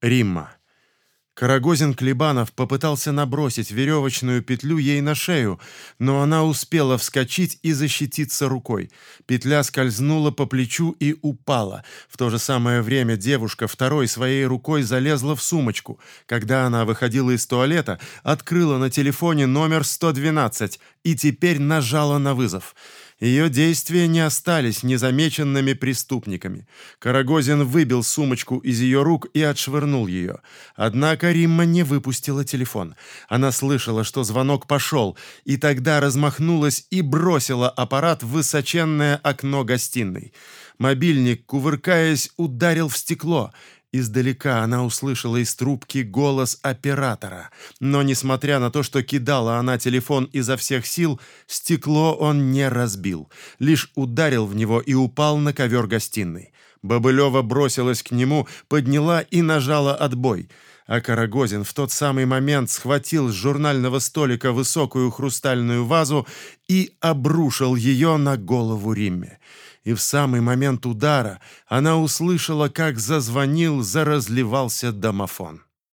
Римма. Карагозин Клебанов попытался набросить веревочную петлю ей на шею, но она успела вскочить и защититься рукой. Петля скользнула по плечу и упала. В то же самое время девушка второй своей рукой залезла в сумочку. Когда она выходила из туалета, открыла на телефоне номер 112 и теперь нажала на вызов. Ее действия не остались незамеченными преступниками. Карагозин выбил сумочку из ее рук и отшвырнул ее. Однако Римма не выпустила телефон. Она слышала, что звонок пошел, и тогда размахнулась и бросила аппарат в высоченное окно гостиной. Мобильник, кувыркаясь, ударил в стекло — Издалека она услышала из трубки голос оператора, но, несмотря на то, что кидала она телефон изо всех сил, стекло он не разбил, лишь ударил в него и упал на ковер гостиной. Бобылева бросилась к нему, подняла и нажала отбой. А Карагозин в тот самый момент схватил с журнального столика высокую хрустальную вазу и обрушил ее на голову Римме и в самый момент удара она услышала, как зазвонил, заразливался домофон.